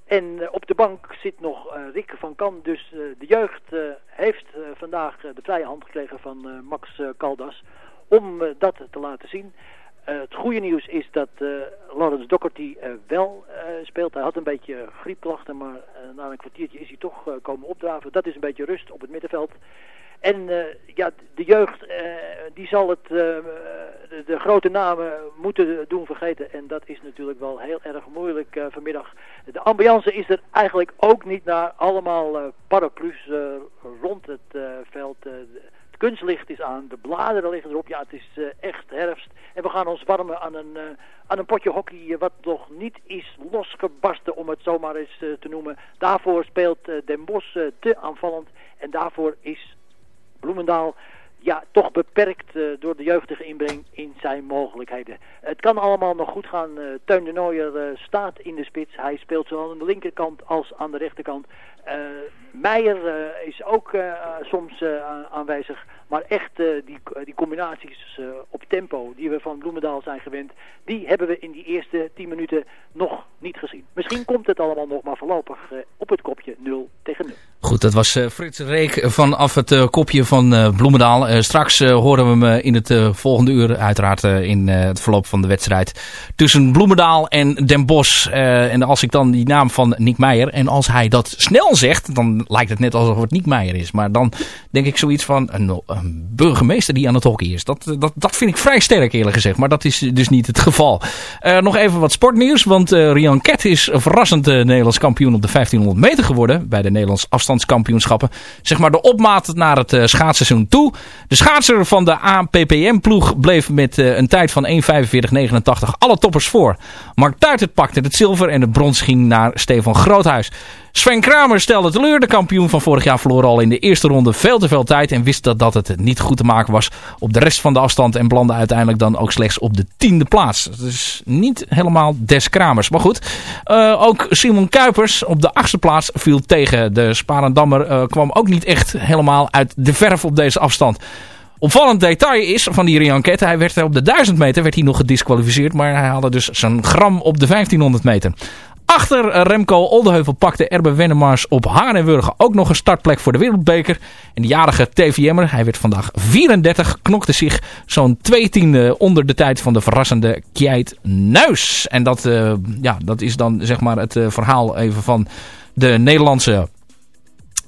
En uh, op de bank zit nog uh, Rick van Kan. Dus uh, de jeugd heeft vandaag de vrije hand gekregen van Max Caldas om dat te laten zien. het goede nieuws is dat Lawrence Doherty wel speelt. Hij had een beetje griepklachten, maar na een kwartiertje is hij toch komen opdraven. Dat is een beetje rust op het middenveld. En uh, ja, de jeugd, uh, die zal het, uh, de, de, grote namen moeten doen vergeten. En dat is natuurlijk wel heel erg moeilijk vanmiddag. De ambiance is er eigenlijk ook niet naar allemaal paraplu's rond het veld. het kunstlicht is aan, de bladeren liggen erop. Ja, het is echt herfst. En we gaan ons warmen aan een, aan een potje hockey wat nog niet is losgebarsten, om het zomaar eens te noemen. Daarvoor speelt Den Bosch te aanvallend. En daarvoor is Bloemendaal ja, toch beperkt uh, door de jeugdige inbreng in zijn mogelijkheden. Het kan allemaal nog goed gaan. Uh, Teun de Nooier uh, staat in de spits. Hij speelt zowel aan de linkerkant als aan de rechterkant. Meijer is ook soms aanwezig. Maar echt die, die combinaties op tempo die we van Bloemendaal zijn gewend... die hebben we in die eerste 10 minuten nog niet gezien. Misschien komt het allemaal nog maar voorlopig op het kopje 0 tegen 0. Goed, dat was Frits Reek vanaf het kopje van Bloemendaal. straks horen we hem in het volgende uur uiteraard in het verloop van de wedstrijd tussen Bloemendaal en Den Bosch. en als ik dan die naam van Nick Meijer en als hij dat snel zegt, dan lijkt het net alsof het Nick Meijer is. Maar dan denk ik zoiets van een, burgemeester die aan het hockey is. Dat, dat, dat vind ik vrij sterk eerlijk gezegd, maar dat is dus niet het geval. nog even wat sportnieuws, want Rian Ket is verrassend Nederlands kampioen op de 1500 meter geworden bij de Nederlands afstand kampioenschappen. Zeg maar de opmaat naar het schaatsseizoen toe. De schaatser van de APPM-ploeg bleef met een tijd van 1.45.89 alle toppers voor. Mark Tuitert pakte het zilver en de brons ging naar Stefan Groothuis. Sven Kramer stelde teleur. De kampioen van vorig jaar verloor al in de eerste ronde veel te veel tijd. En wist dat, dat het niet goed te maken was op de rest van de afstand. En belandde uiteindelijk dan ook slechts op de tiende plaats. Dus niet helemaal des Kramers. Maar goed, uh, ook Simon Kuipers op de achtste plaats viel tegen. De Sparendammer uh, kwam ook niet echt helemaal uit de verf op deze afstand. Opvallend detail is van die enquête. Hij werd op de 1000 meter werd hij nog gedisqualificeerd. Maar hij haalde dus zijn gram op de 1500 meter. Achter Remco Oldeheuvel pakte Erbe Wennemars op Haarnenwurgen ook nog een startplek voor de Wereldbeker. En de jarige TVM'er, hij werd vandaag 34, knokte zich zo'n twee tiende onder de tijd van de verrassende Kjeit Nuis. En dat, uh, ja, dat is dan zeg maar het uh, verhaal even van de Nederlandse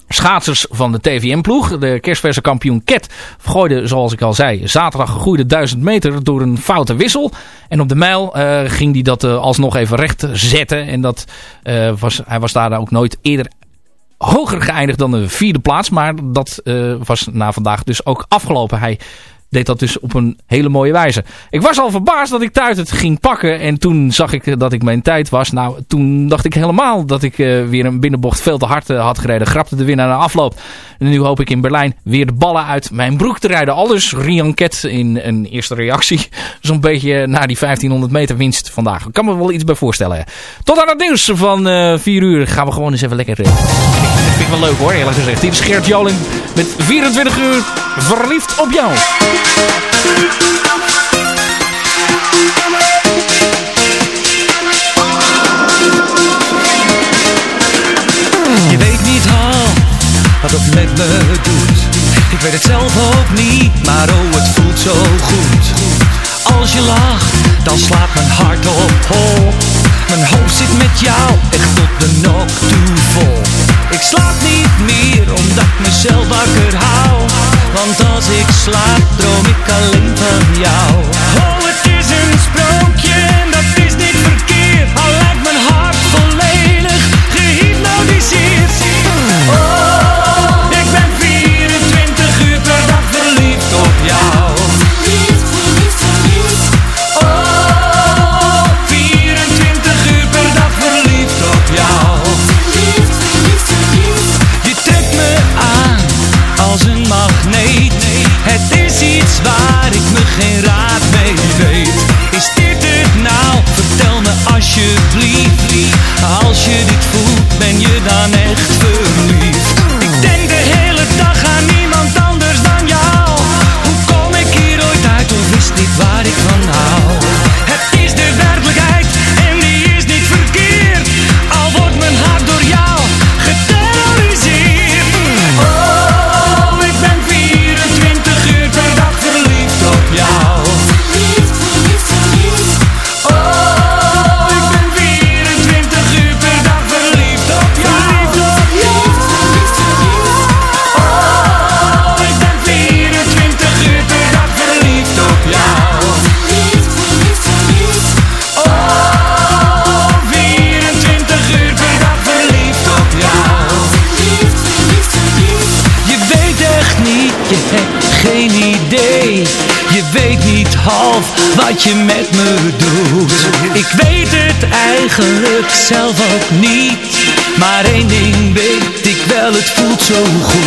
schaatsers van de TVM-ploeg. De kerstverse kampioen Ket gooide, zoals ik al zei, zaterdag gegroeide 1000 meter door een foute wissel. En op de mijl uh, ging hij dat uh, alsnog even recht zetten. En dat, uh, was, hij was daar ook nooit eerder hoger geëindigd dan de vierde plaats. Maar dat was na vandaag dus ook afgelopen. Hij deed dat dus op een hele mooie wijze. Ik was al verbaasd dat ik thuis het ging pakken. En toen zag ik dat ik mijn tijd was. Nou, toen dacht ik helemaal dat ik uh, weer een binnenbocht veel te hard uh, had gereden. Grapte de winnaar naar afloop. En nu hoop ik in Berlijn weer de ballen uit mijn broek te rijden. Alles Rian Ket in een eerste reactie. <laughs> Zo'n beetje naar die 1500 meter winst vandaag. Ik kan me wel iets bij voorstellen. Tot aan het nieuws van uh, eh, 4 uur gaan we gewoon eens even lekker... Vind ik wel leuk hoor, eerlijk gezegd. Hier is Geert Joling met 24 uur verliefd op jou. Je weet niet al wat het met me doet. Ik weet het zelf ook niet, maar oh het voelt zo goed. Als je lacht, dan slaat mijn hart op hol. Mijn hoofd zit met jou echt tot de nok toe vol. Ik slaap niet meer omdat ik mezelf wakker hou. Want als ik slaap, droom ik alleen van jou. Oh, het is een sprookje zo goed